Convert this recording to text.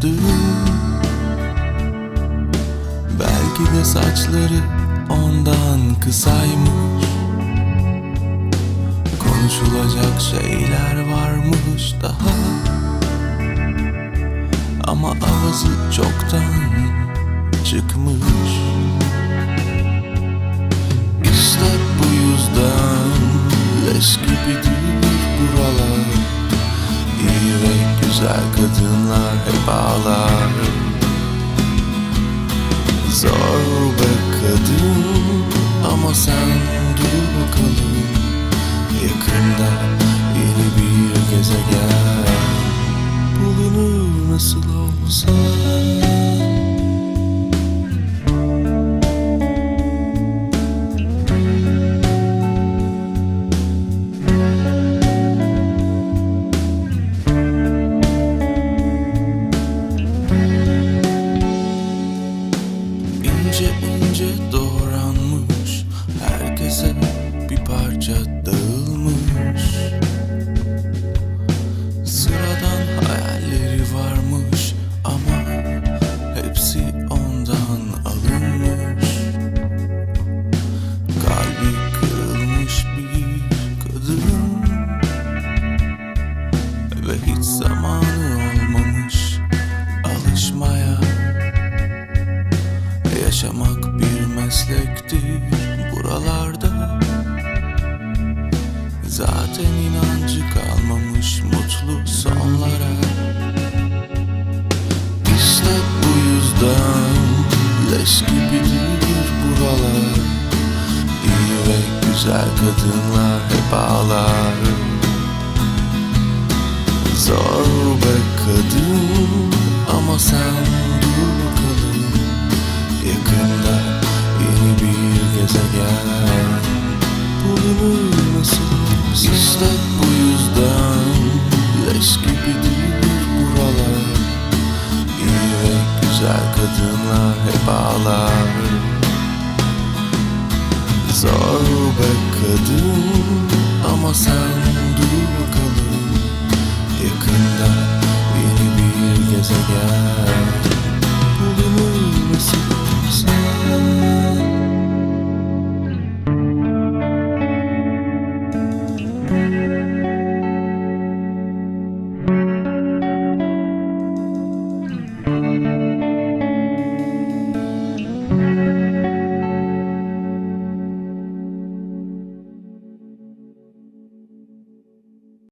gördü Belki de saçları ondan kısaymış. Konuşulacak şeyler varmış daha. Ama ağzı çoktan çıkmış. İşte bu yüzden leş gibidir. Güzel kadınlar hep ağlar. Zor be kadın ama sen dur bakalım. Yakında yeni bir gezegen İnce ince doğranmış. Herkese bir parça dağılmış meslektir buralarda. Zaten inancı kalmamış mutlu sonlara. İşte bu yüzden leş gibidir buralar. İyi ve güzel kadınlar hep ağlar. Zor be kadın ama sen dur bakalım Yakında gezegen Bulunur nasıl İşte bu yüzden leş gibidir buralar. İyi ve güzel kadınlar hep ağlar. Zor be kadın ama sen dur bakalım. Yakında